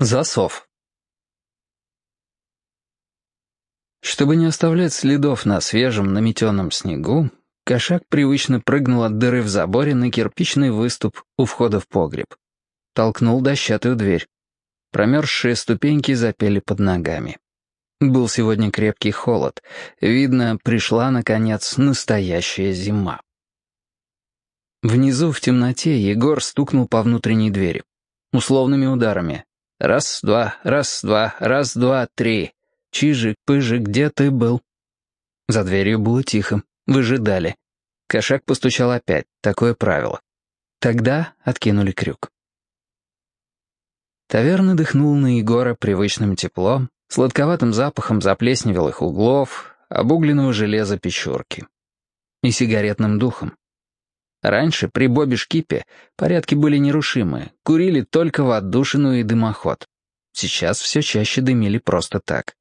Засов. Чтобы не оставлять следов на свежем наметенном снегу, кошак привычно прыгнул от дыры в заборе на кирпичный выступ у входа в погреб. Толкнул дощатую дверь. Промерзшие ступеньки запели под ногами. Был сегодня крепкий холод. Видно, пришла, наконец, настоящая зима. Внизу в темноте Егор стукнул по внутренней двери. Условными ударами, Раз, два, раз, два, раз, два, три. Чижик, пыжик, где ты был? За дверью было тихо. Выжидали. Кошак постучал опять. Такое правило. Тогда откинули крюк. Таверна дыхнула на Егора привычным теплом, сладковатым запахом заплесневелых углов, обугленного железа печурки. И сигаретным духом. Раньше при Бобе Шкипе порядки были нерушимые, курили только в отдушину и дымоход. Сейчас все чаще дымили просто так.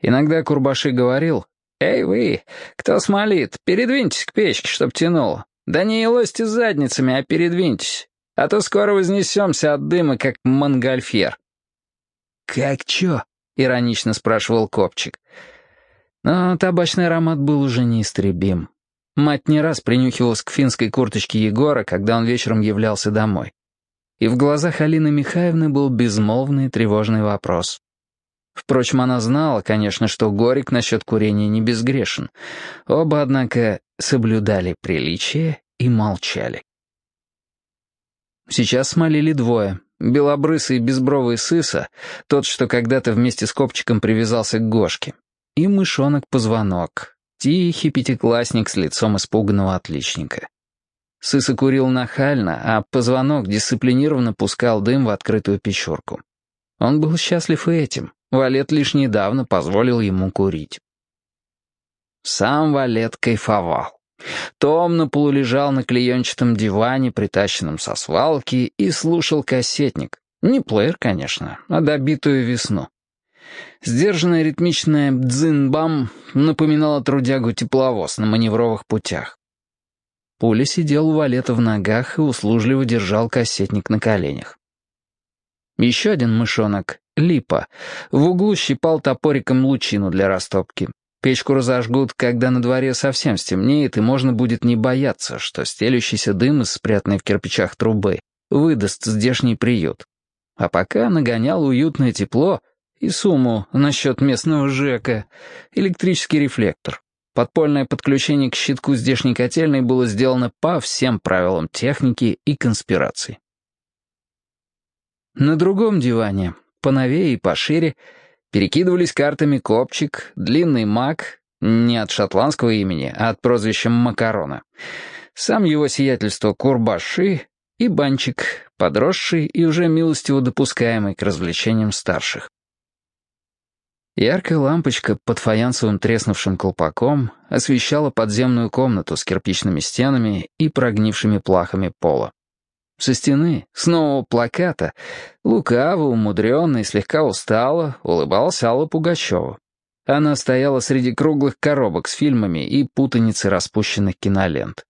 Иногда Курбаши говорил, «Эй вы, кто смолит, передвиньтесь к печке, чтоб тянуло. Да не елосьте задницами, а передвиньтесь, а то скоро вознесемся от дыма, как монгольфьер». «Как чё?» — иронично спрашивал Копчик. Но табачный аромат был уже неистребим. Мать не раз принюхивалась к финской курточке Егора, когда он вечером являлся домой. И в глазах Алины Михайловны был безмолвный тревожный вопрос. Впрочем, она знала, конечно, что Горик насчет курения не безгрешен. Оба, однако, соблюдали приличие и молчали. Сейчас смолили двое. Белобрысый и безбровый сыса, тот, что когда-то вместе с Копчиком привязался к Гошке, и мышонок-позвонок, Тихий пятиклассник с лицом испуганного отличника. Сыса курил нахально, а позвонок дисциплинированно пускал дым в открытую печурку. Он был счастлив и этим. Валет лишь недавно позволил ему курить. Сам Валет кайфовал. Томно полулежал на клеенчатом диване, притащенном со свалки, и слушал кассетник. Не плеер, конечно, а добитую весну. Сдержанная ритмичная «бдзин-бам» напоминала трудягу-тепловоз на маневровых путях. Пуля сидел у валета в ногах и услужливо держал кассетник на коленях. Еще один мышонок, Липа, в углу щипал топориком лучину для растопки. Печку разожгут, когда на дворе совсем стемнеет, и можно будет не бояться, что стелющийся дым из спрятанной в кирпичах трубы выдаст здешний приют. А пока нагонял уютное тепло — и сумму насчет местного ЖЭКа, электрический рефлектор. Подпольное подключение к щитку здешней котельной было сделано по всем правилам техники и конспирации. На другом диване, поновее и пошире, перекидывались картами Копчик, Длинный Мак, не от шотландского имени, а от прозвища Макарона, сам его сиятельство Курбаши и Банчик, подросший и уже милостиво допускаемый к развлечениям старших. Яркая лампочка под фаянсовым треснувшим колпаком освещала подземную комнату с кирпичными стенами и прогнившими плахами пола. Со стены, с нового плаката, лукаво, умудренно и слегка устало, улыбалась Алла Пугачева. Она стояла среди круглых коробок с фильмами и путаницы распущенных кинолент.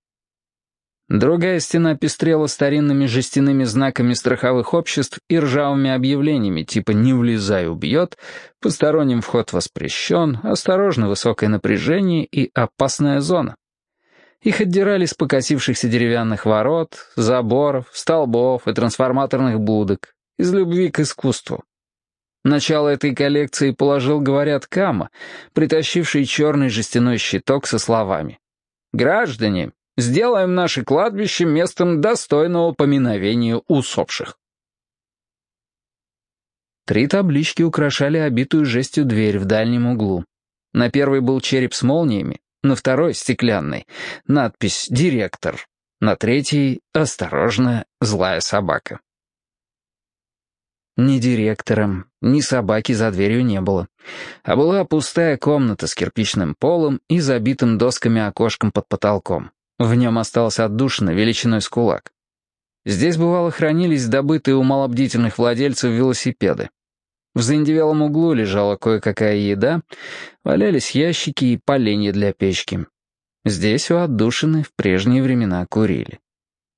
Другая стена пестрела старинными жестяными знаками страховых обществ и ржавыми объявлениями типа «Не влезай, убьет», «Посторонним вход воспрещен», «Осторожно, высокое напряжение» и «Опасная зона». Их отдирали с покосившихся деревянных ворот, заборов, столбов и трансформаторных будок, из любви к искусству. Начало этой коллекции положил, говорят, Кама, притащивший черный жестяной щиток со словами «Граждане, Сделаем наше кладбище местом достойного поминовения усопших. Три таблички украшали обитую жестью дверь в дальнем углу. На первой был череп с молниями, на второй — стеклянный, надпись «Директор», на третьей — «Осторожно, злая собака». Ни директором, ни собаки за дверью не было, а была пустая комната с кирпичным полом и забитым досками окошком под потолком. В нем осталась отдушина величиной с кулак. Здесь, бывало, хранились добытые у малобдительных владельцев велосипеды. В заиндевелом углу лежала кое-какая еда, валялись ящики и поленья для печки. Здесь у отдушины в прежние времена курили.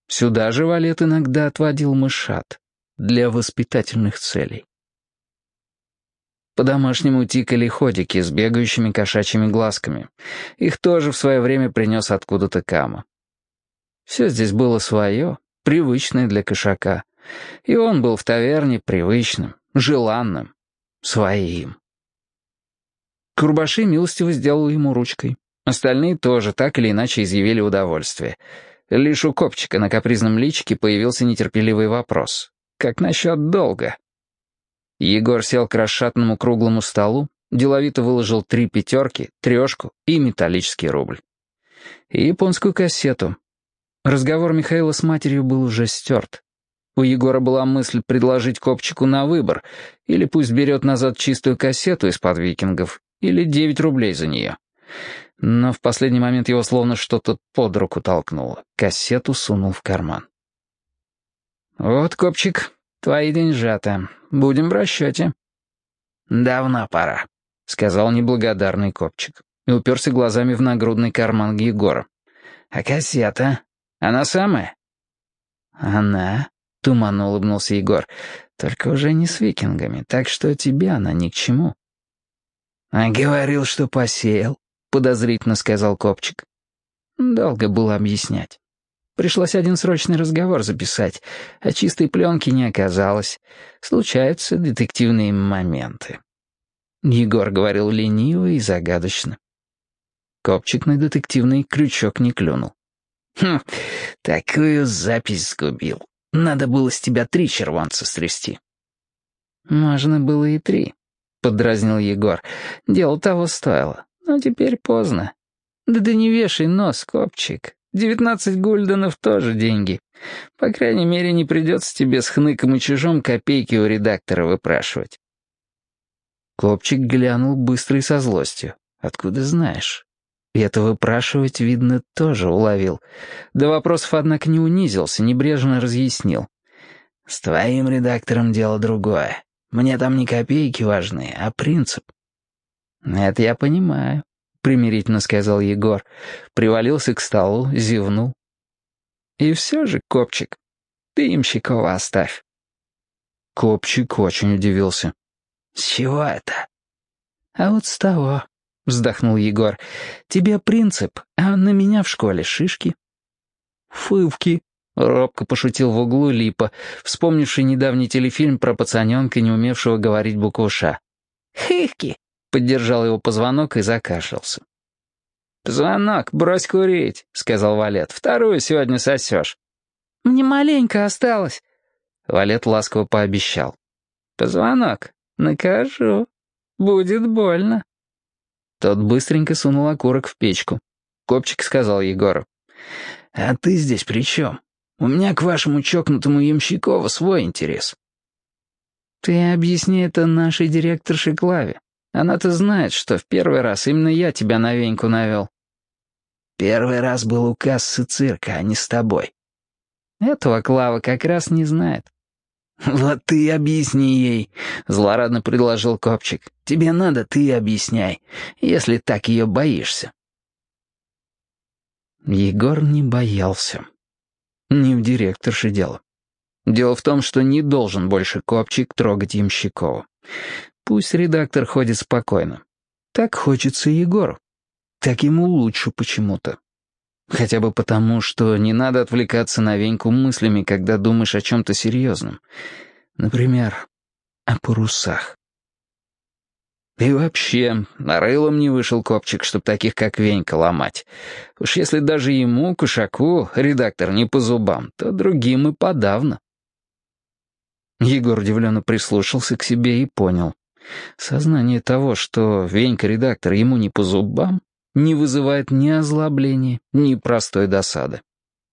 Сюда же Валет иногда отводил мышат для воспитательных целей. По-домашнему тикали ходики с бегающими кошачьими глазками. Их тоже в свое время принес откуда-то Кама. Все здесь было свое, привычное для кошака. И он был в таверне привычным, желанным, своим. Курбаши милостиво сделал ему ручкой. Остальные тоже так или иначе изъявили удовольствие. Лишь у Копчика на капризном личике появился нетерпеливый вопрос. «Как насчет долга?» Егор сел к расшатанному круглому столу, деловито выложил три пятерки, трешку и металлический рубль. И японскую кассету. Разговор Михаила с матерью был уже стерт. У Егора была мысль предложить Копчику на выбор, или пусть берет назад чистую кассету из-под викингов, или девять рублей за нее. Но в последний момент его словно что-то под руку толкнуло. Кассету сунул в карман. «Вот, Копчик, твои деньжата. Будем в расчете». «Давно пора», — сказал неблагодарный Копчик и уперся глазами в нагрудный карман Егора. «А кассета? Она самая?» «Она?» — туманно улыбнулся Егор. «Только уже не с викингами, так что тебе она ни к чему». «А говорил, что посеял», — подозрительно сказал Копчик. Долго было объяснять. Пришлось один срочный разговор записать, а чистой пленки не оказалось. Случаются детективные моменты. Егор говорил лениво и загадочно. Копчик на детективный крючок не клюнул. «Хм, такую запись сгубил. Надо было с тебя три червонца стрясти». «Можно было и три», поддразнил Егор. «Дело того стоило. Но теперь поздно. Да ты не вешай нос, копчик. Девятнадцать гульденов тоже деньги. По крайней мере, не придется тебе с хныком и чужом копейки у редактора выпрашивать». Копчик глянул быстро и со злостью. «Откуда знаешь?» И это выпрашивать, видно, тоже уловил. До вопросов, однако, не унизился, небрежно разъяснил. «С твоим редактором дело другое. Мне там не копейки важны, а принцип». «Это я понимаю», — примирительно сказал Егор. Привалился к столу, зевнул. «И все же, Копчик, ты имщикова оставь». Копчик очень удивился. «С чего это?» «А вот с того», — вздохнул Егор. «Тебе принцип, а на меня в школе шишки». «Фывки», Робко пошутил в углу Липа, вспомнивший недавний телефильм про пацаненка, не умевшего говорить букву «Ш». «Хихки!» — поддержал его позвонок и закашлялся. «Позвонок, брось курить», — сказал Валет. «Вторую сегодня сосешь». «Мне маленько осталось». Валет ласково пообещал. «Позвонок, накажу. Будет больно». Тот быстренько сунул окурок в печку. Копчик сказал Егору. «А ты здесь при чем?» У меня к вашему чокнутому Ямщикову свой интерес». «Ты объясни это нашей директорше Клаве. Она-то знает, что в первый раз именно я тебя на веньку навел». «Первый раз был у кассы цирка, а не с тобой». «Этого Клава как раз не знает». «Вот ты объясни ей», — злорадно предложил Копчик. «Тебе надо, ты объясняй, если так ее боишься». Егор не боялся. Не в директорше дело. Дело в том, что не должен больше Копчик трогать Ямщикова. Пусть редактор ходит спокойно. Так хочется Егору. Так ему лучше почему-то. Хотя бы потому, что не надо отвлекаться на Веньку мыслями, когда думаешь о чем-то серьезном. Например, о парусах. И вообще, на рылом не вышел копчик, чтоб таких, как Венька, ломать. Уж если даже ему, Кушаку, редактор не по зубам, то другим и подавно. Егор удивленно прислушался к себе и понял. Сознание того, что Венька-редактор ему не по зубам, не вызывает ни озлобления, ни простой досады.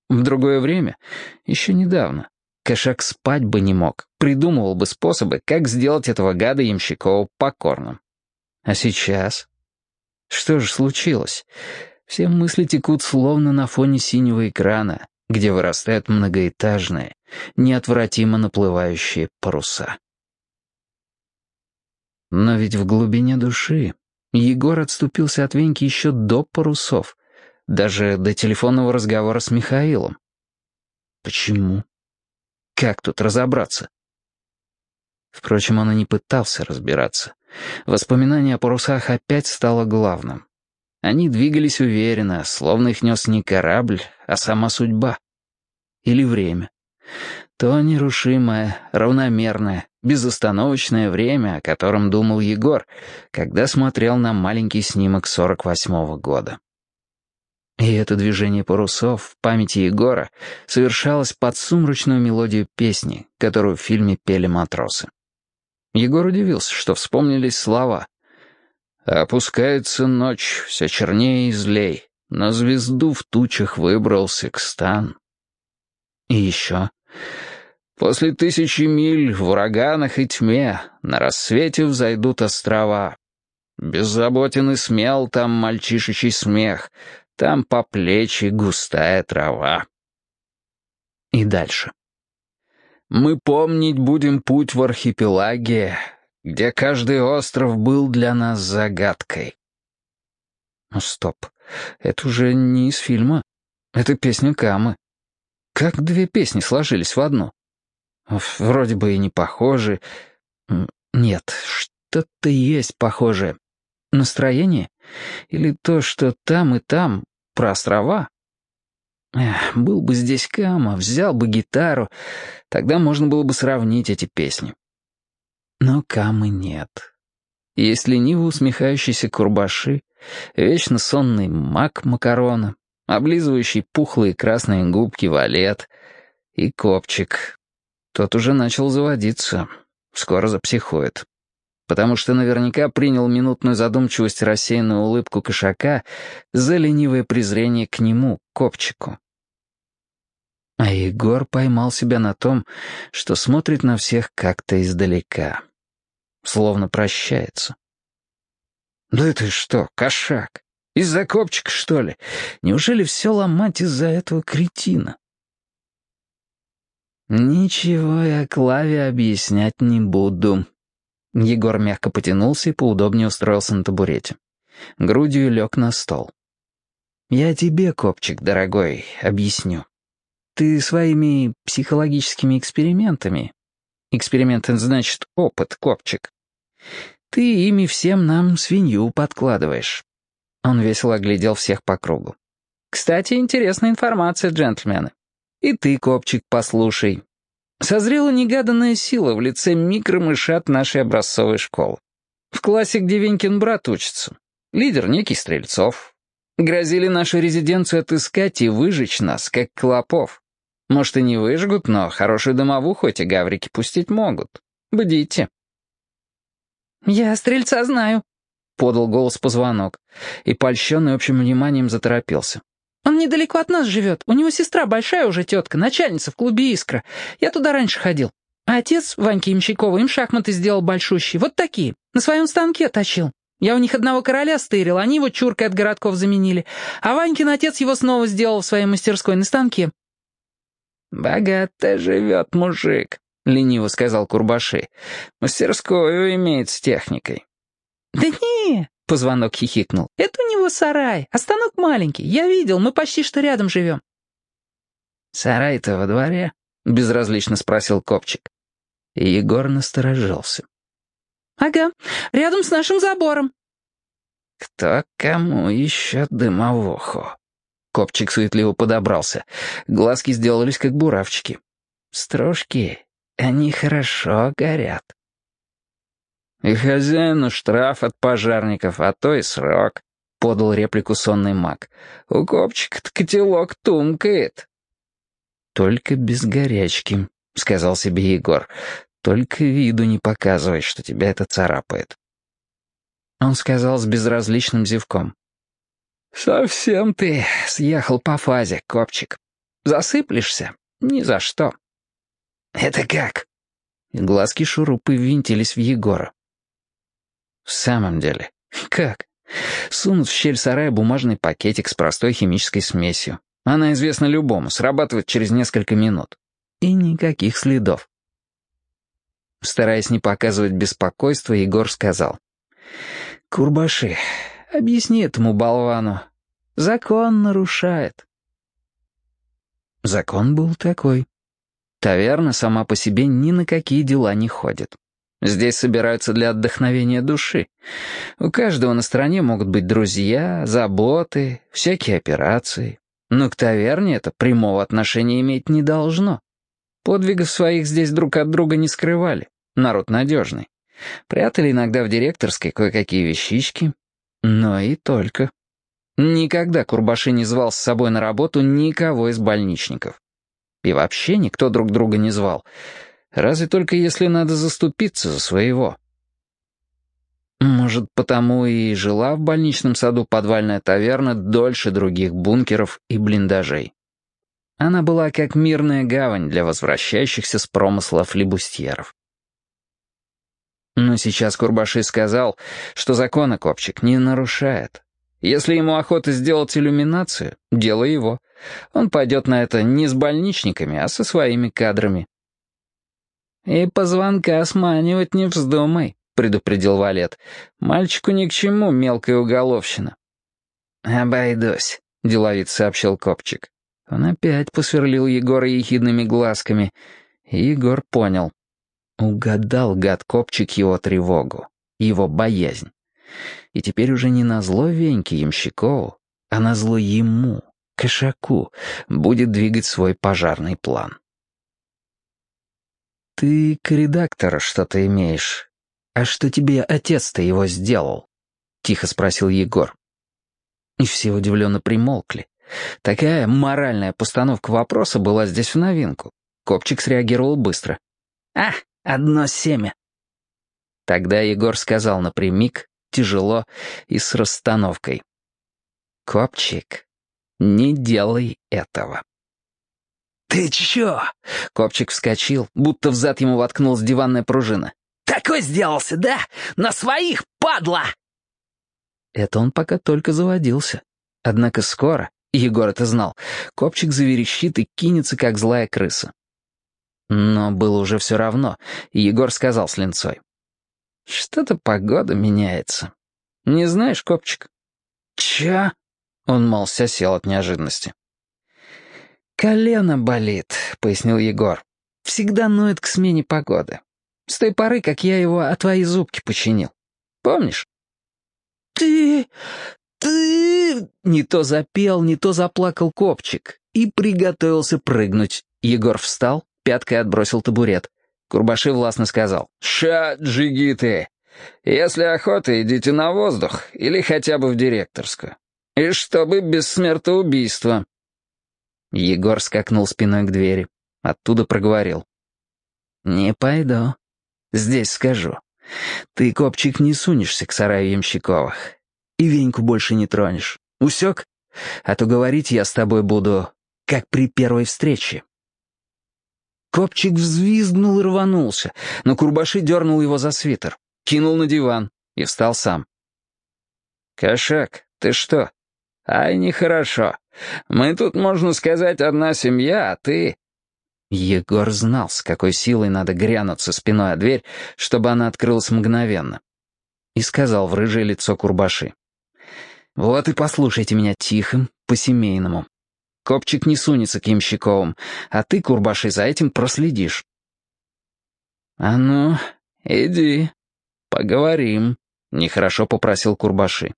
В другое время, еще недавно, Кошак спать бы не мог, придумывал бы способы, как сделать этого гада Ямщикова покорным. А сейчас? Что же случилось? Все мысли текут словно на фоне синего экрана, где вырастают многоэтажные, неотвратимо наплывающие паруса. Но ведь в глубине души Егор отступился от Веньки еще до парусов, даже до телефонного разговора с Михаилом. Почему? Как тут разобраться? Впрочем, он и не пытался разбираться. Воспоминание о парусах опять стало главным. Они двигались уверенно, словно их нес не корабль, а сама судьба. Или время. То нерушимое, равномерное, безостановочное время, о котором думал Егор, когда смотрел на маленький снимок 48-го года. И это движение парусов в памяти Егора совершалось под сумрачную мелодию песни, которую в фильме пели матросы. Егор удивился, что вспомнились слова. «Опускается ночь, все чернее и злей, на звезду в тучах выбрался к стан». И еще... После тысячи миль в ураганах и тьме на рассвете взойдут острова. Беззаботен и смел там мальчишечий смех, там по плечи густая трава. И дальше. Мы помнить будем путь в архипелаге, где каждый остров был для нас загадкой. Ну, стоп, это уже не из фильма. Это песня Камы. Как две песни сложились в одну? Вроде бы и не похожи. Нет, что-то есть похожее. Настроение? Или то, что там и там, про острова? Эх, был бы здесь Кама, взял бы гитару, тогда можно было бы сравнить эти песни. Но Камы нет. Есть лениво усмехающийся Курбаши, вечно сонный мак Макарона, облизывающий пухлые красные губки Валет и Копчик. Тот уже начал заводиться, скоро запсихует потому что наверняка принял минутную задумчивость рассеянную улыбку кошака за ленивое презрение к нему, копчику. А Егор поймал себя на том, что смотрит на всех как-то издалека, словно прощается. «Да это что, кошак? Из-за копчика, что ли? Неужели все ломать из-за этого кретина?» «Ничего я Клаве объяснять не буду», Егор мягко потянулся и поудобнее устроился на табурете. Грудью лег на стол. «Я тебе, копчик, дорогой, объясню. Ты своими психологическими экспериментами... Эксперименты значит опыт, копчик. Ты ими всем нам свинью подкладываешь». Он весело оглядел всех по кругу. «Кстати, интересная информация, джентльмены. И ты, копчик, послушай. Созрела негаданная сила в лице микромышат нашей образцовой школы. В классе, где Венькин брат учится. Лидер некий Стрельцов. Грозили нашу резиденцию отыскать и выжечь нас, как клопов. Может, и не выжгут, но хорошую дымовуху эти гаврики пустить могут. Бдите. «Я Стрельца знаю», — подал голос позвонок, и, польщенный общим вниманием, заторопился. Он недалеко от нас живет. У него сестра большая уже тетка, начальница в клубе «Искра». Я туда раньше ходил. А отец Ваньки Ямщикова им шахматы сделал большущие. Вот такие. На своем станке точил. Я у них одного короля стырил, они его чуркой от городков заменили. А Ванькин отец его снова сделал в своей мастерской на станке. «Богато живет мужик», — лениво сказал Курбаши. «Мастерскую имеет с техникой». «Да не, Позвонок хихикнул. «Это у него сарай, а станок маленький. Я видел, мы почти что рядом живем». «Сарай-то во дворе?» — безразлично спросил Копчик. И Егор насторожился. «Ага, рядом с нашим забором». «Кто кому еще дымовуху?» Копчик суетливо подобрался. Глазки сделались как буравчики. «Стружки, они хорошо горят». «И хозяину штраф от пожарников, а то и срок», — подал реплику сонный маг. «У копчика-то котелок тумкает». «Только без горячки», — сказал себе Егор. «Только виду не показывай, что тебя это царапает». Он сказал с безразличным зевком. «Совсем ты съехал по фазе, копчик. Засыплешься? Ни за что». «Это как?» Глазки шурупы винтились в Егора. В самом деле, как? Сунут в щель сарая бумажный пакетик с простой химической смесью. Она известна любому, срабатывает через несколько минут. И никаких следов. Стараясь не показывать беспокойства, Егор сказал. «Курбаши, объясни этому болвану. Закон нарушает». Закон был такой. Таверна сама по себе ни на какие дела не ходит. Здесь собираются для отдохновения души. У каждого на стороне могут быть друзья, заботы, всякие операции. Но к таверне это прямого отношения иметь не должно. Подвигов своих здесь друг от друга не скрывали. Народ надежный. Прятали иногда в директорской кое-какие вещички. Но и только. Никогда Курбаши не звал с собой на работу никого из больничников. И вообще никто друг друга не звал — Разве только если надо заступиться за своего. Может, потому и жила в больничном саду подвальная таверна дольше других бункеров и блиндажей. Она была как мирная гавань для возвращающихся с промысла флибустьеров. Но сейчас Курбаши сказал, что закона Копчик не нарушает. Если ему охота сделать иллюминацию, дело его. Он пойдет на это не с больничниками, а со своими кадрами. «И позвонка сманивать не вздумай», — предупредил Валет. «Мальчику ни к чему мелкая уголовщина». «Обойдусь», — деловит сообщил Копчик. Он опять посверлил Егора ехидными глазками. И Егор понял. Угадал гад Копчик его тревогу, его боязнь. И теперь уже не на зло Веньке Ямщикову, а на зло ему, Кошаку, будет двигать свой пожарный план. «Ты к редактору что-то имеешь. А что тебе отец-то его сделал?» — тихо спросил Егор. И все удивленно примолкли. Такая моральная постановка вопроса была здесь в новинку. Копчик среагировал быстро. «А, одно семя». Тогда Егор сказал напрямик, тяжело и с расстановкой. «Копчик, не делай этого». «Ты чё?» Копчик вскочил, будто взад ему воткнулась диванная пружина. «Такой сделался, да? На своих, падла!» Это он пока только заводился. Однако скоро, Егор это знал, Копчик заверещит и кинется, как злая крыса. Но было уже все равно, и Егор сказал с линцой. «Что-то погода меняется. Не знаешь, Копчик?» «Чё?» Он молча сел от неожиданности. «Колено болит», — пояснил Егор. «Всегда ноет к смене погоды. С той поры, как я его от твоей зубки починил. Помнишь?» «Ты... ты...» Не то запел, не то заплакал копчик и приготовился прыгнуть. Егор встал, пяткой отбросил табурет. Курбаши властно сказал. «Ша, джигиты! Если охота, идите на воздух или хотя бы в директорскую. И чтобы без смертоубийства. Егор скакнул спиной к двери. Оттуда проговорил. «Не пойду. Здесь скажу. Ты, копчик, не сунешься к сараю Ямщиковых. И Веньку больше не тронешь. Усек? А то говорить я с тобой буду, как при первой встрече». Копчик взвизгнул и рванулся, но Курбаши дернул его за свитер, кинул на диван и встал сам. «Кошак, ты что? Ай, нехорошо. Мы тут, можно сказать, одна семья, а ты...» Егор знал, с какой силой надо грянуться спиной о дверь, чтобы она открылась мгновенно. И сказал в рыжее лицо Курбаши. «Вот и послушайте меня тихо, по-семейному. Копчик не сунется к Ямщиковым, а ты, Курбаши, за этим проследишь». «А ну, иди, поговорим», — нехорошо попросил Курбаши.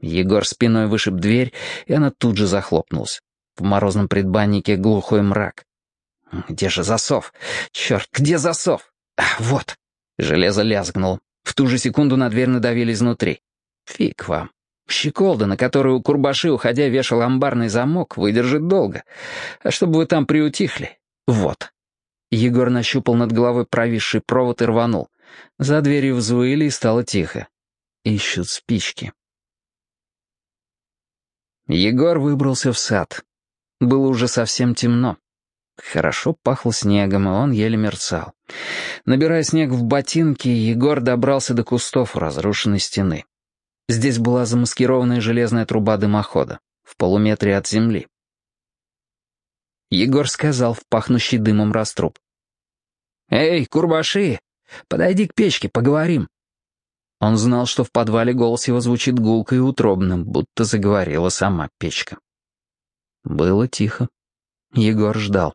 Егор спиной вышиб дверь, и она тут же захлопнулась. В морозном предбаннике глухой мрак. «Где же засов? Черт, где засов? А, вот!» Железо лязгнуло. В ту же секунду на дверь надавили изнутри. «Фиг вам. Щеколда, на которую Курбаши, уходя, вешал амбарный замок, выдержит долго. А чтобы вы там приутихли? Вот». Егор нащупал над головой провисший провод и рванул. За дверью взвыли и стало тихо. Ищут спички. Егор выбрался в сад. Было уже совсем темно. Хорошо пахло снегом, и он еле мерцал. Набирая снег в ботинки, Егор добрался до кустов у разрушенной стены. Здесь была замаскированная железная труба дымохода, в полуметре от земли. Егор сказал в пахнущий дымом раструб. «Эй, Курбаши, подойди к печке, поговорим». Он знал, что в подвале голос его звучит гулко и утробным, будто заговорила сама печка. Было тихо. Егор ждал.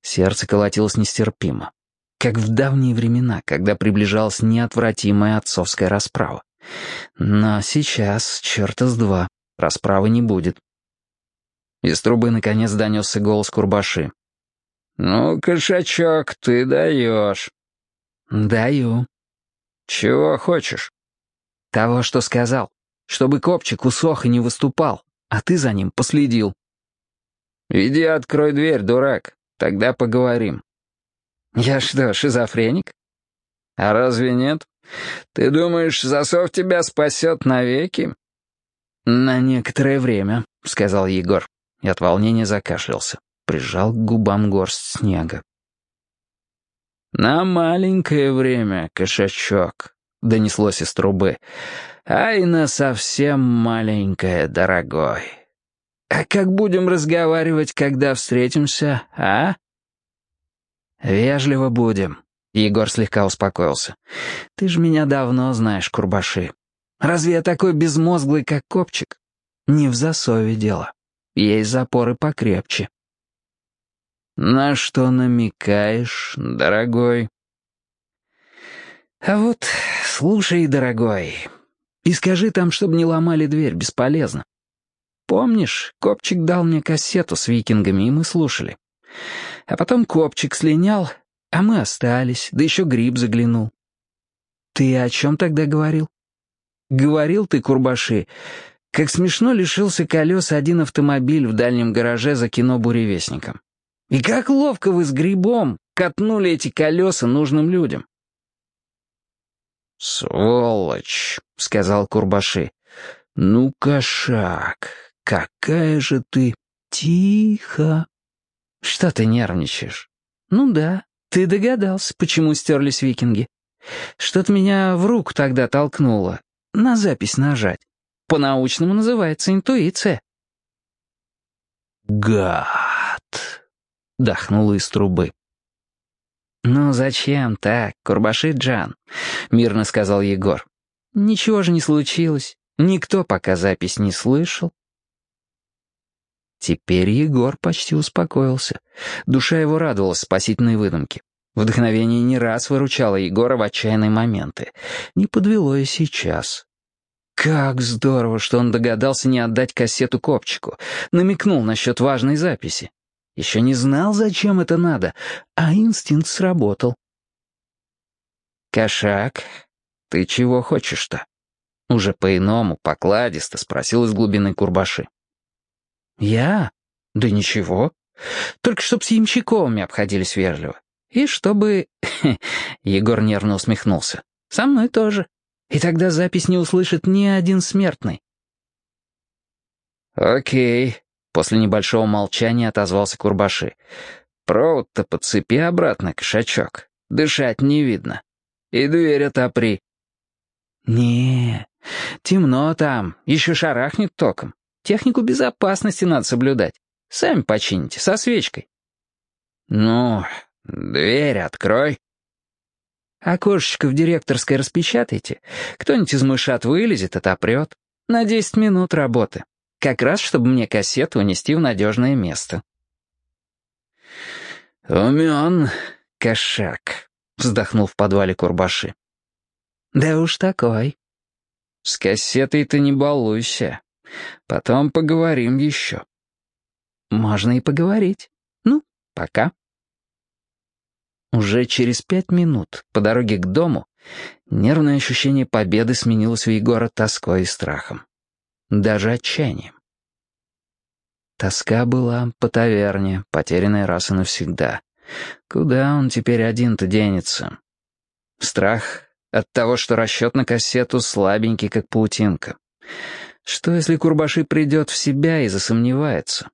Сердце колотилось нестерпимо. как в давние времена, когда приближалась неотвратимая отцовская расправа. Но сейчас, черта с два, расправы не будет. Из трубы наконец донесся голос Курбаши. «Ну, кошачок, ты даешь». «Даю». «Чего хочешь?» «Того, что сказал. Чтобы копчик усох и не выступал, а ты за ним последил». «Иди открой дверь, дурак, тогда поговорим». «Я что, шизофреник?» «А разве нет? Ты думаешь, засов тебя спасет навеки?» «На некоторое время», — сказал Егор, и от волнения закашлялся. Прижал к губам горсть снега. «На маленькое время, кошачок», — донеслось из трубы. «Ай, на совсем маленькое, дорогой. А как будем разговаривать, когда встретимся, а?» «Вежливо будем», — Егор слегка успокоился. «Ты ж меня давно знаешь, Курбаши. Разве я такой безмозглый, как копчик? Не в засове дело. Есть запоры покрепче». «На что намекаешь, дорогой?» «А вот, слушай, дорогой, и скажи там, чтобы не ломали дверь, бесполезно. Помнишь, Копчик дал мне кассету с викингами, и мы слушали. А потом Копчик слинял, а мы остались, да еще гриб заглянул. Ты о чем тогда говорил? Говорил ты, Курбаши, как смешно лишился колес один автомобиль в дальнем гараже за кино «Буревестником». И как ловко вы с грибом катнули эти колеса нужным людям. «Сволочь», — сказал Курбаши. «Ну, кошак, какая же ты...» «Тихо», «Что ты нервничаешь?» «Ну да, ты догадался, почему стерлись викинги. Что-то меня в руку тогда толкнуло. На запись нажать. По-научному называется интуиция». «Гад!» — дохнула из трубы. «Ну зачем так, Курбаши Джан?» — мирно сказал Егор. «Ничего же не случилось. Никто пока запись не слышал. Теперь Егор почти успокоился. Душа его радовалась спасительной выдумке. Вдохновение не раз выручало Егора в отчаянные моменты. Не подвело и сейчас. Как здорово, что он догадался не отдать кассету Копчику. Намекнул насчет важной записи. Еще не знал, зачем это надо, а инстинкт сработал. «Кошак, ты чего хочешь-то?» Уже по-иному, покладисто спросил из глубины Курбаши. «Я? Да ничего. Только чтоб с Ямщиковыми обходились вежливо. И чтобы...» Егор нервно усмехнулся. «Со мной тоже. И тогда запись не услышит ни один смертный». «Окей», — после небольшого молчания отозвался Курбаши. «Провод-то подцепи обратно, кошачок. Дышать не видно. И дверь отопри». «Не, темно там, еще шарахнет током. Технику безопасности надо соблюдать. Сами почините, со свечкой». «Ну, дверь открой». «Окошечко в директорской распечатайте. Кто-нибудь из мышат вылезет, отопрет. На десять минут работы. Как раз, чтобы мне кассету унести в надежное место». «Умен, кошак», — вздохнул в подвале Курбаши. «Да уж такой». «С кассетой ты не балуйся. Потом поговорим еще». «Можно и поговорить. Ну, пока». Уже через пять минут по дороге к дому нервное ощущение победы сменилось у Егора тоской и страхом. Даже отчаянием. Тоска была по таверне, потерянной раз и навсегда. Куда он теперь один-то денется? Страх от того, что расчет на кассету слабенький, как паутинка. Что, если Курбаши придет в себя и засомневается?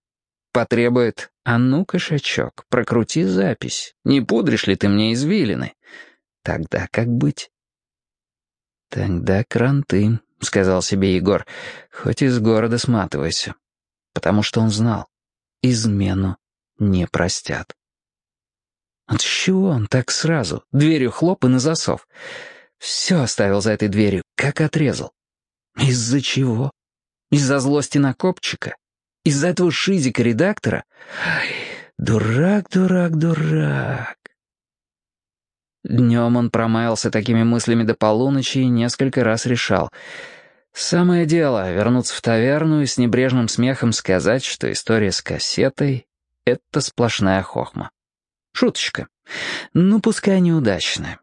Потребует «А ну, кошачок, прокрути запись. Не пудришь ли ты мне извилины?» Тогда как быть? «Тогда кранты», — сказал себе Егор, — «хоть из города сматывайся». Потому что он знал, измену не простят. От чего он так сразу? Дверью хлоп и на засов. Все оставил за этой дверью, как отрезал. Из-за чего? Из-за злости на Копчика? Из-за этого шизика-редактора? Дурак, дурак, дурак. Днем он промаялся такими мыслями до полуночи и несколько раз решал. Самое дело — вернуться в таверну и с небрежным смехом сказать, что история с кассетой — это сплошная хохма. Шуточка. Ну, пускай неудачная.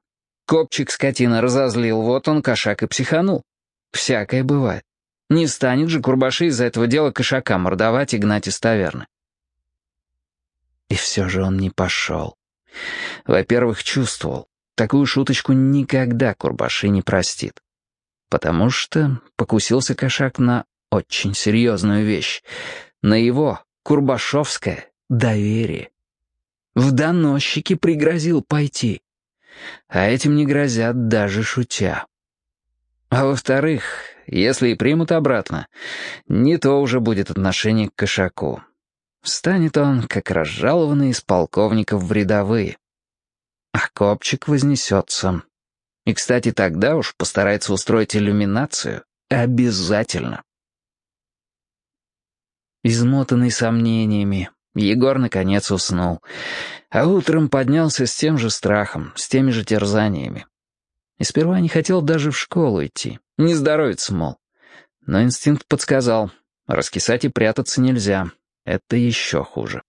Копчик скотина разозлил, вот он, кошак, и психанул. Всякое бывает. Не станет же Курбаши из-за этого дела кошака мордовать и гнать из таверны. И все же он не пошел. Во-первых, чувствовал, такую шуточку никогда Курбаши не простит. Потому что покусился кошак на очень серьезную вещь. На его, Курбашовское, доверие. В доносчики пригрозил пойти. А этим не грозят даже шутя. А во-вторых, если и примут обратно, не то уже будет отношение к кошаку. Станет он, как разжалованный из полковников в рядовые. А копчик вознесется. И, кстати, тогда уж постарается устроить иллюминацию. Обязательно. Измотанный сомнениями, Егор наконец уснул. А утром поднялся с тем же страхом, с теми же терзаниями. И сперва не хотел даже в школу идти. Не здоровится, мол. Но инстинкт подсказал. Раскисать и прятаться нельзя. Это еще хуже.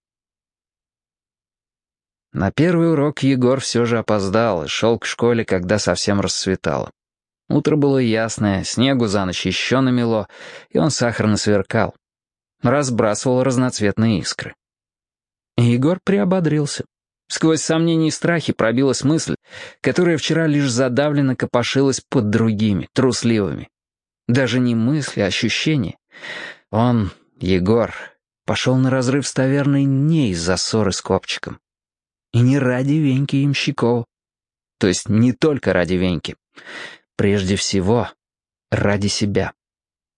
На первый урок Егор все же опоздал и шел к школе, когда совсем расцветало. Утро было ясное, снегу за ночь еще намело, и он сахарно сверкал. Разбрасывал разноцветные искры. Егор приободрился. Сквозь сомнения и страхи пробилась мысль, которая вчера лишь задавленно копошилась под другими, трусливыми. Даже не мысли, а ощущения. Он, Егор, пошел на разрыв с таверной не из-за ссоры с Копчиком. И не ради Веньки Ямщикова. То есть не только ради Веньки. Прежде всего, ради себя.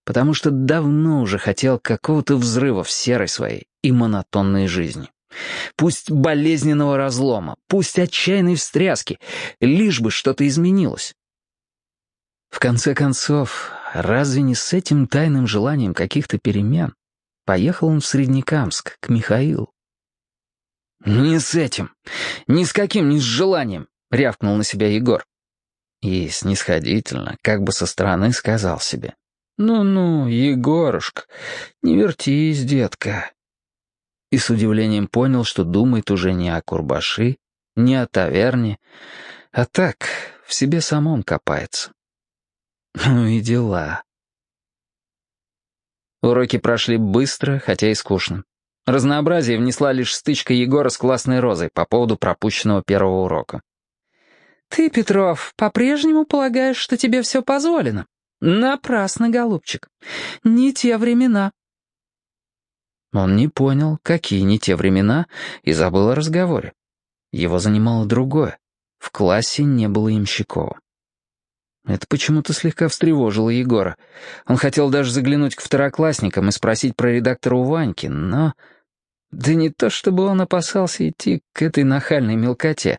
Потому что давно уже хотел какого-то взрыва в серой своей и монотонной жизни. Пусть болезненного разлома, пусть отчаянной встряски, лишь бы что-то изменилось. В конце концов, разве не с этим тайным желанием каких-то перемен поехал он в Среднекамск, к Михаилу? «Не с этим, ни с каким, ни с желанием», — рявкнул на себя Егор. И снисходительно, как бы со стороны, сказал себе. «Ну-ну, Егорушка, не вертись, детка, и с удивлением понял, что думает уже не о Курбаши, не о таверне, а так, в себе самом копается. Ну и дела. Уроки прошли быстро, хотя и скучно. Разнообразие внесла лишь стычка Егора с классной розой по поводу пропущенного первого урока. «Ты, Петров, по-прежнему полагаешь, что тебе все позволено? Напрасно, голубчик. Не те времена. Он не понял, какие не те времена, и забыл о разговоре. Его занимало другое. В классе не было Ямщикова. Это почему-то слегка встревожило Егора. Он хотел даже заглянуть к второклассникам и спросить про редактора у Ваньки, но... Да не то, чтобы он опасался идти к этой нахальной мелкоте,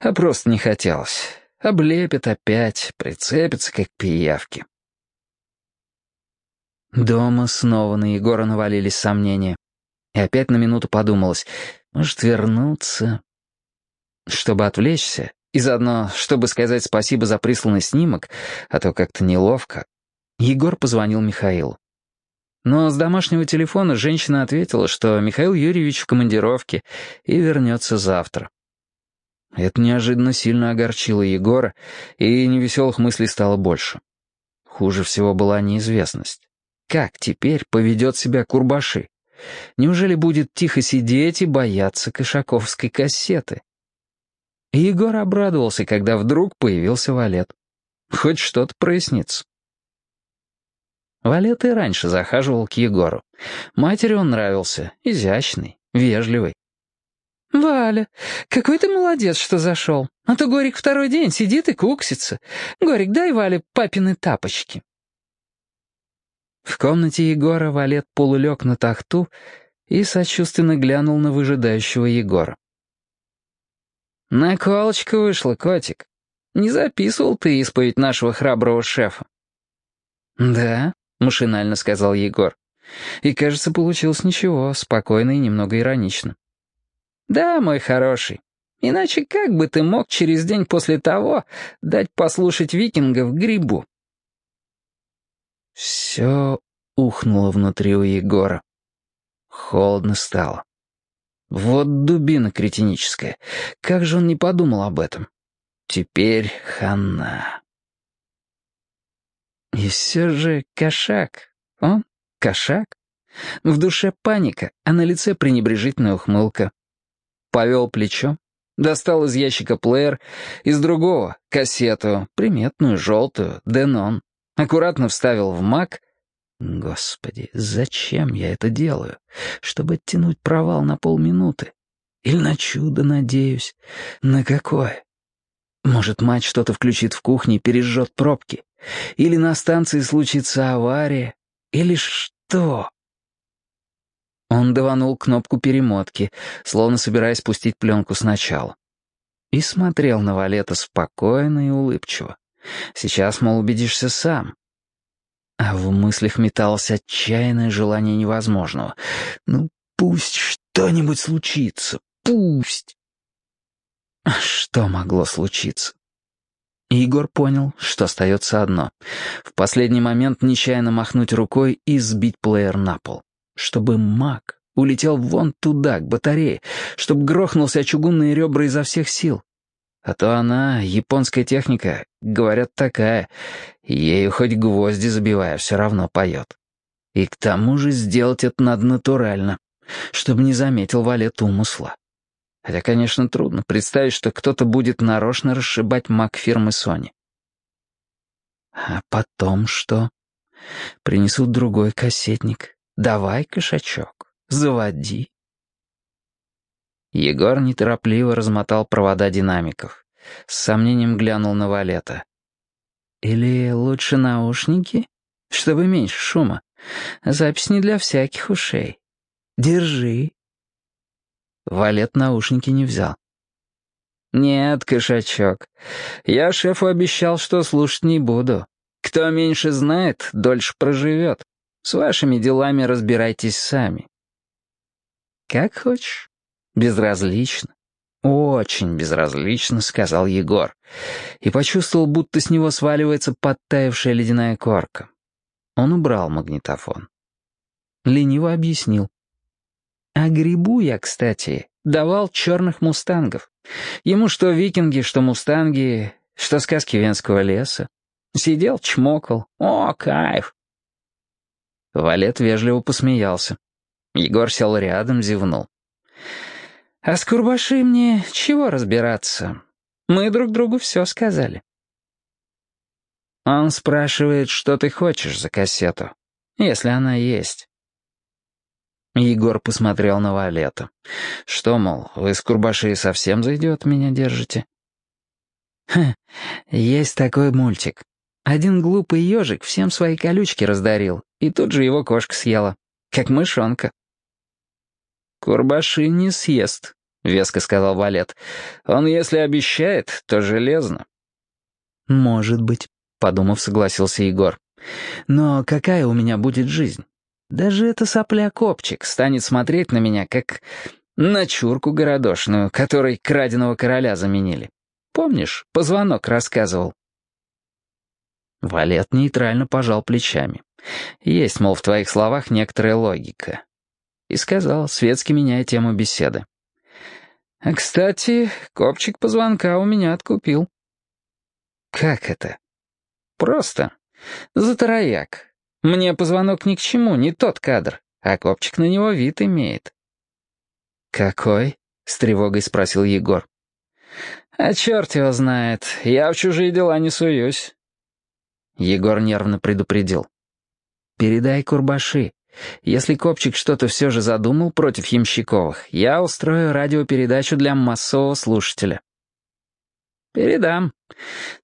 а просто не хотелось. Облепят опять, прицепятся, как пиявки. Дома снова на Егора навалились сомнения. И опять на минуту подумалось, может, вернуться? Чтобы отвлечься, и заодно, чтобы сказать спасибо за присланный снимок, а то как-то неловко, Егор позвонил Михаилу. Но с домашнего телефона женщина ответила, что Михаил Юрьевич в командировке и вернется завтра. Это неожиданно сильно огорчило Егора, и невеселых мыслей стало больше. Хуже всего была неизвестность. Как теперь поведет себя Курбаши? Неужели будет тихо сидеть и бояться кошаковской кассеты? Егор обрадовался, когда вдруг появился Валет. Хоть что-то прояснится. Валет и раньше захаживал к Егору. Матери он нравился, изящный, вежливый. «Валя, какой ты молодец, что зашел. А то Горик второй день сидит и куксится. Горик, дай Вале папины тапочки». В комнате Егора Валет полулег на тахту и сочувственно глянул на выжидающего Егора. «Наколочка вышла, котик. Не записывал ты исповедь нашего храброго шефа?» «Да», — машинально сказал Егор. И, кажется, получилось ничего, спокойно и немного иронично. «Да, мой хороший, Иначе как бы ты мог через день после того дать послушать викингов грибу? Все ухнуло внутри у Егора. Холодно стало. Вот дубина кретиническая. Как же он не подумал об этом? Теперь хана. И все же кошак. Он кошак. В душе паника, а на лице пренебрежительная ухмылка. Повел плечом, достал из ящика плеер, из другого — кассету, приметную, желтую, Денон. Аккуратно вставил в мак. Господи, зачем я это делаю? Чтобы оттянуть провал на полминуты? Или на чудо надеюсь? На какое? Может, мать что-то включит в кухне и пережжет пробки? Или на станции случится авария? Или что? Он даванул кнопку перемотки, словно собираясь пустить пленку сначала. И смотрел на Валета спокойно и улыбчиво. Сейчас, мол, убедишься сам. А в мыслях металось отчаянное желание невозможного. Ну, пусть что-нибудь случится, пусть. Что могло случиться? Егор понял, что остается одно. В последний момент нечаянно махнуть рукой и сбить плеер на пол. Чтобы маг улетел вон туда, к батарее, чтобы грохнулся о чугунные ребра изо всех сил. А то она, японская техника, говорят, такая. Ею хоть гвозди забивая, все равно поет. И к тому же сделать это надо натурально, чтобы не заметил валет умысла. Хотя, конечно, трудно представить, что кто-то будет нарочно расшибать маг фирмы Sony. А потом что? Принесут другой кассетник. Давай, кошачок, заводи. Егор неторопливо размотал провода динамиков. С сомнением глянул на Валета. «Или лучше наушники? Чтобы меньше шума. Запись не для всяких ушей. Держи». Валет наушники не взял. «Нет, кошачок, я шефу обещал, что слушать не буду. Кто меньше знает, дольше проживет. С вашими делами разбирайтесь сами». «Как хочешь». «Безразлично. Очень безразлично», — сказал Егор. И почувствовал, будто с него сваливается подтаявшая ледяная корка. Он убрал магнитофон. Лениво объяснил. «А грибу я, кстати, давал черных мустангов. Ему что викинги, что мустанги, что сказки Венского леса. Сидел, чмокал. О, кайф!» Валет вежливо посмеялся. Егор сел рядом, зевнул. А с Курбаши мне чего разбираться? Мы друг другу все сказали. Он спрашивает, что ты хочешь за кассету, если она есть. Егор посмотрел на Валета. Что, мол, вы с Курбаши совсем за идиот меня держите? Ха, есть такой мультик. Один глупый ежик всем свои колючки раздарил, и тут же его кошка съела, как мышонка. «Курбаши не съест», — веско сказал Валет. «Он, если обещает, то железно». «Может быть», — подумав, согласился Егор. «Но какая у меня будет жизнь? Даже эта сопля-копчик станет смотреть на меня, как на чурку городошную, которой краденого короля заменили. Помнишь, позвонок рассказывал?» Валет нейтрально пожал плечами. «Есть, мол, в твоих словах некоторая логика и сказал, светски меняя тему беседы. «А, кстати, копчик позвонка у меня откупил». «Как это?» «Просто. За трояк. Мне позвонок ни к чему, не тот кадр, а копчик на него вид имеет». «Какой?» — с тревогой спросил Егор. «А черт его знает, я в чужие дела не суюсь». Егор нервно предупредил. «Передай Курбаши. Если Копчик что-то все же задумал против Ямщиковых, я устрою радиопередачу для массового слушателя. Передам.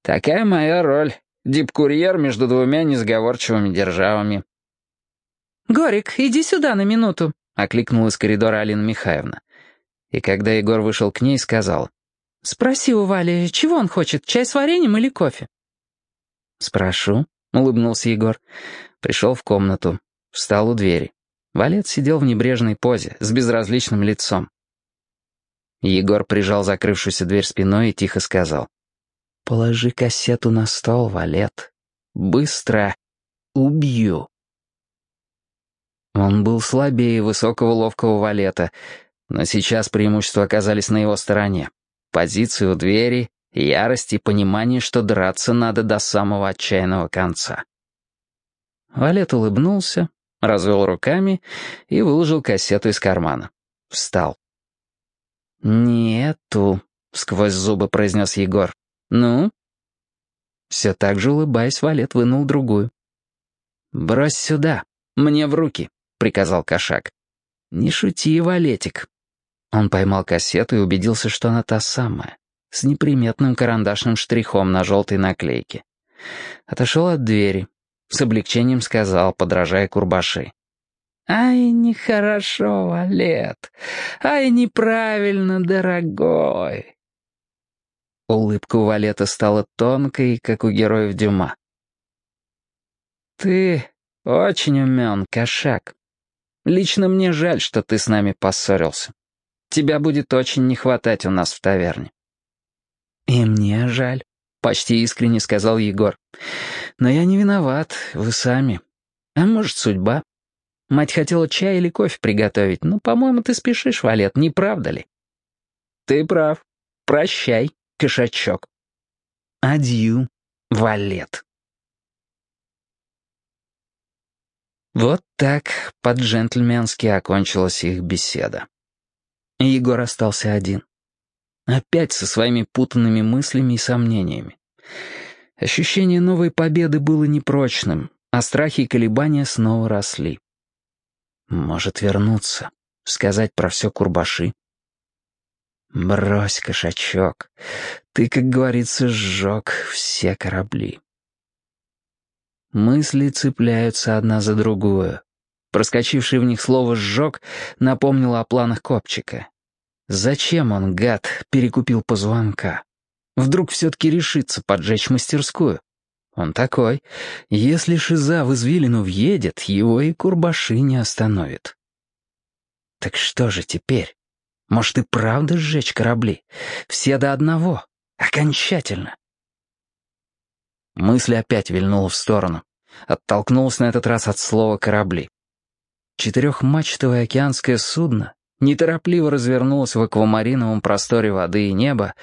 Такая моя роль. Дипкурьер между двумя несговорчивыми державами. «Горик, иди сюда на минуту», — окликнула из коридора Алина Михайловна. И когда Егор вышел к ней, сказал, «Спроси у Вали, чего он хочет, чай с вареньем или кофе?» «Спрошу», — улыбнулся Егор. Пришел в комнату. Встал у двери. Валет сидел в небрежной позе, с безразличным лицом. Егор прижал закрывшуюся дверь спиной и тихо сказал. «Положи кассету на стол, Валет. Быстро. Убью». Он был слабее высокого ловкого Валета, но сейчас преимущества оказались на его стороне. Позиция у двери, ярость и понимание, что драться надо до самого отчаянного конца. Валет улыбнулся, развел руками и выложил кассету из кармана. Встал. «Нету», — сквозь зубы произнес Егор. «Ну?» Все так же улыбаясь, Валет вынул другую. «Брось сюда, мне в руки», — приказал кошак. «Не шути, Валетик». Он поймал кассету и убедился, что она та самая, с неприметным карандашным штрихом на желтой наклейке. Отошел от двери, с облегчением сказал, подражая Курбаши. «Ай, нехорошо, Валет! Ай, неправильно, дорогой!» Улыбка у Валета стала тонкой, как у героев Дюма. «Ты очень умен, кошак. Лично мне жаль, что ты с нами поссорился. Тебя будет очень не хватать у нас в таверне». «И мне жаль», — почти искренне сказал Егор. «Но я не виноват, вы сами. А может, судьба?» Мать хотела чай или кофе приготовить, но, по-моему, ты спешишь, Валет, не правда ли? Ты прав. Прощай, кошачок. Адью, Валет. Вот так по-джентльменски окончилась их беседа. Егор остался один. Опять со своими путанными мыслями и сомнениями. Ощущение новой победы было непрочным, а страхи и колебания снова росли. Может вернуться, сказать про все Курбаши. Брось, кошачок, ты, как говорится, сжег все корабли. Мысли цепляются одна за другую. Проскочившее в них слово «сжег» напомнило о планах Копчика. Зачем он, гад, перекупил позвонка? Вдруг все-таки решится поджечь мастерскую? Он такой. Если Шиза в извилину въедет, его и Курбаши не остановит. Так что же теперь? Может и правда сжечь корабли? Все до одного. Окончательно. Мысль опять вильнула в сторону. Оттолкнулась на этот раз от слова «корабли». Четырехмачтовое океанское судно неторопливо развернулось в аквамариновом просторе воды и неба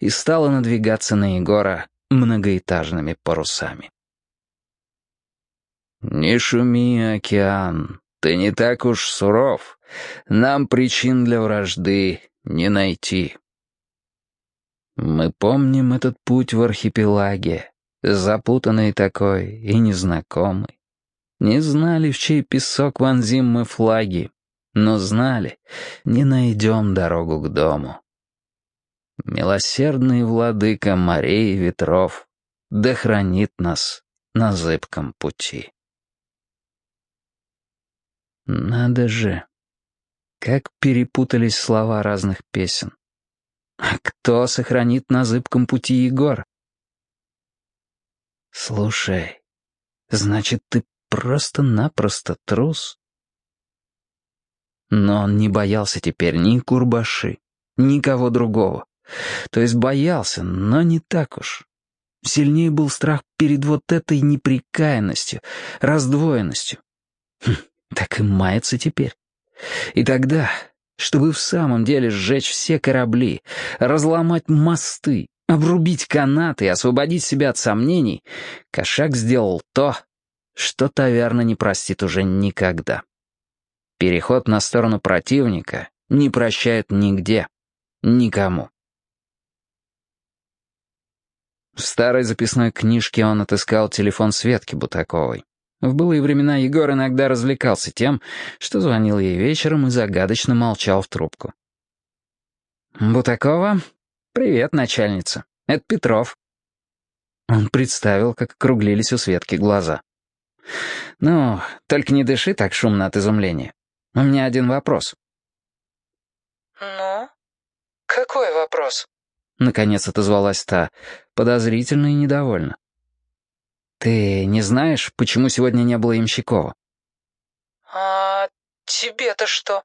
и стало надвигаться на Егора многоэтажными парусами. «Не шуми, океан, ты не так уж суров, нам причин для вражды не найти». Мы помним этот путь в архипелаге, запутанный такой и незнакомый. Не знали, в чей песок вонзим мы флаги, но знали, не найдем дорогу к дому. Милосердный владыка морей и ветров, да хранит нас на зыбком пути. Надо же, как перепутались слова разных песен. А кто сохранит на зыбком пути Егор? Слушай, значит, ты просто-напросто трус? Но он не боялся теперь ни Курбаши, никого другого. То есть боялся, но не так уж. Сильнее был страх перед вот этой неприкаянностью, раздвоенностью. Хм, так и мается теперь. И тогда, чтобы в самом деле сжечь все корабли, разломать мосты, обрубить канаты и освободить себя от сомнений, Кошак сделал то, что таверна не простит уже никогда. Переход на сторону противника не прощает нигде, никому. В старой записной книжке он отыскал телефон Светки Бутаковой. В былые времена Егор иногда развлекался тем, что звонил ей вечером и загадочно молчал в трубку. «Бутакова? Привет, начальница. Это Петров». Он представил, как округлились у Светки глаза. «Ну, только не дыши так шумно от изумления. У меня один вопрос». «Ну? Какой вопрос?» Наконец отозвалась та, подозрительно и недовольна. «Ты не знаешь, почему сегодня не было Ямщикова?» «А тебе-то что?»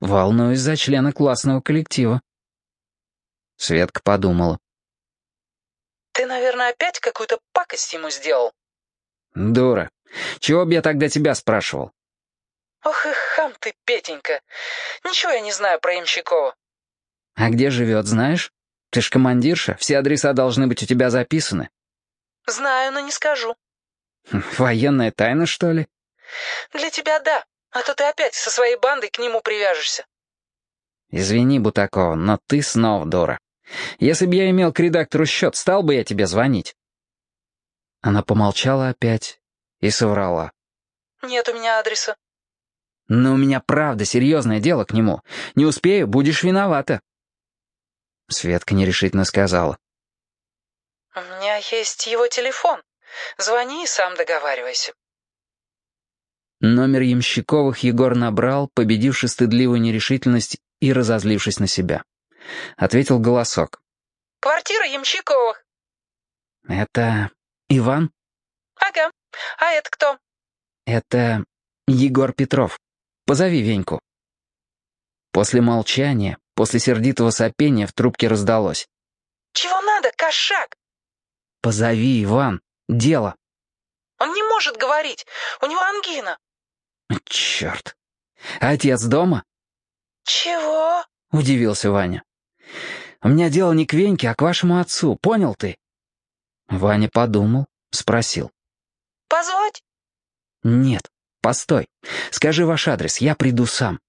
Волнуюсь за члена классного коллектива». Светка подумала. «Ты, наверное, опять какую-то пакость ему сделал?» «Дура. Чего б я тогда тебя спрашивал?» «Ох и хам ты, Петенька. Ничего я не знаю про Ямщикова». «А где живет, знаешь? Ты ж командирша, все адреса должны быть у тебя записаны». «Знаю, но не скажу». «Военная тайна, что ли?» «Для тебя да, а то ты опять со своей бандой к нему привяжешься». «Извини, Бутакова, но ты снова дура. Если бы я имел к редактору счет, стал бы я тебе звонить». Она помолчала опять и соврала. «Нет у меня адреса». «Но у меня правда серьезное дело к нему. Не успею, будешь виновата». Светка нерешительно сказала. «У меня есть его телефон. Звони и сам договаривайся». Номер Ямщиковых Егор набрал, победивший стыдливую нерешительность и разозлившись на себя. Ответил голосок. «Квартира Ямщиковых». «Это Иван?» «Ага. А это кто?» «Это Егор Петров. Позови Веньку». После молчания, после сердитого сопения в трубке раздалось. «Чего надо, кошак?» «Позови, Иван. Дело». «Он не может говорить. У него ангина». «Черт. Отец дома?» «Чего?» — удивился Ваня. «У меня дело не к Веньке, а к вашему отцу, понял ты?» Ваня подумал, спросил. «Позвать?» «Нет, постой. Скажи ваш адрес, я приду сам.